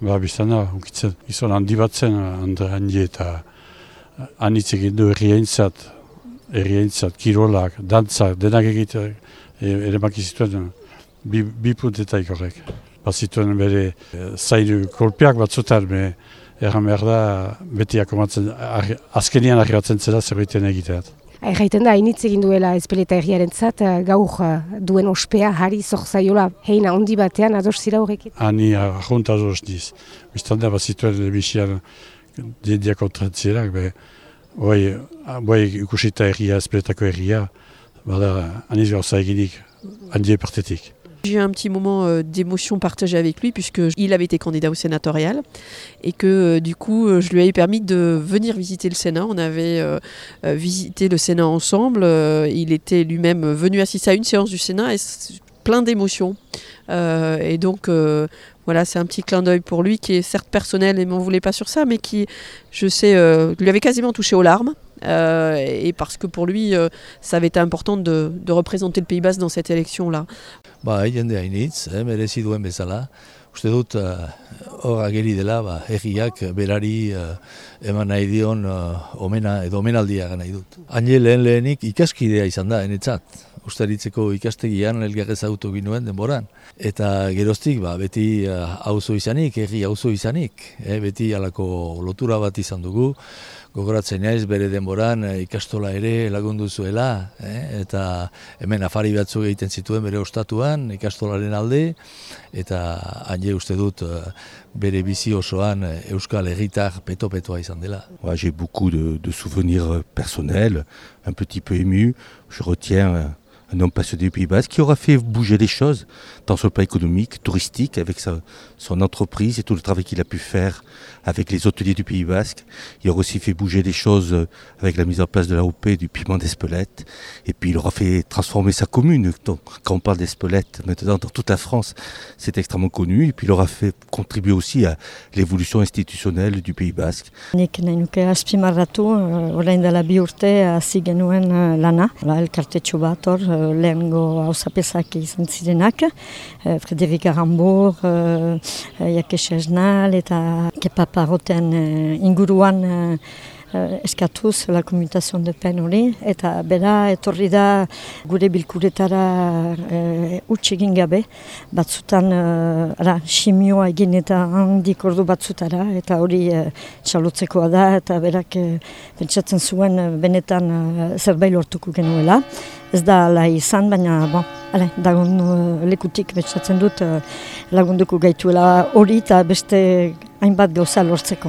ba, biztan da, unkitzen, izan handi bat zen, Andre handi eta anitz egin du erriaintzat, erriaintzat, kirolak, dantzak, denak egite, e, ere makizituen, bi, bi puntetaik horrek. Bazituen bere e, zaidu kolpeak batzutan, me, erran behar da, beti akomatzen, azkenian arribatzen zela zerbaiten egiteat. Erraiten da, hainitz egin duela ezpeleta erriaren zat, gaur duen ospea, hari zorzaiola, heina ondi batean, ados zira horrekin? Ani ahont ados niz. Bistan da, bazituen lebisian diendiak kontratzerak, be, bai, bai ikusita erria, ezpeletako erria, bada, aniz gauza eginik, handie partetik. J'ai eu un petit moment euh, d'émotion partagée avec lui puisqu'il avait été candidat au sénatorial et que euh, du coup euh, je lui avais permis de venir visiter le Sénat. On avait visité le Sénat ensemble. il était lui-même venu assister à une séance du Sénat et plein d'émotions. et donc voilà, c'est un petit clin d'œil pour lui qui est certes personnel et m'en voulait pas sur ça, mais qui, je sais, lui avait quasiment touché aux larmes. Euh, et parce que pour lui, euh, ça avait été important de, représenter le Pays Basque dans cette élection-là. Uste dut, uh, hor ageri dela, ba, erriak berari uh, eman nahi dion uh, omena, edo omenaldia nahi dut. Haine lehen lehenik ikaskidea izan da, enetzat. Ustaritzeko ikastegian elgarrez auto ginuen denboran. Eta geroztik, ba, beti auzo izanik, erri auzo izanik, eh, beti alako lotura bat izan dugu gogoratzen naiz bere denboran eh, ikastola ere lagundu zuela, eh? eta hemen afari batzuk egiten zituen bere ostatuan ikastolaren alde, eta haine uste dut eh, bere bizi osoan eh, euskal egitar peto-petoa izan dela. J'ai beaucoup de, de souvenirs personnels, un petit peu ému, je retiens un homme passionné du Pays Basque qui aura fait bouger les choses dans son plan économique, touristique, avec sa, son entreprise et tout le travail qu'il a pu faire avec les hôteliers du Pays Basque. Il aura aussi fait bouger les choses avec la mise en place de l'AOP du piment d'Espelette. Et puis il aura fait transformer sa commune. Quand on parle d'Espelette, maintenant dans toute la France, c'est extrêmement connu. Et puis il aura fait contribuer aussi à l'évolution institutionnelle du Pays Basque. Hor, lehengo hausapezak izan zirenak, Frederik Arambur, Jakes Esnal eta Kepa Parroten inguruan uh, eskatuz la kommutazioan de pen hori, eta bera etorri da gure bilkuretara uh, utxegin gabe, batzutan uh, ara, simioa egin eta handik ordu batzutara, eta hori uh, txalotzekoa da, eta berak uh, pentsatzen zuen benetan uh, zerbait lortuko genuela. Ez da ala izan, baina bon, ale, dagon uh, lekutik betxatzen dut uh, lagunduko gaituela hori eta beste hainbat gauza lortzeko.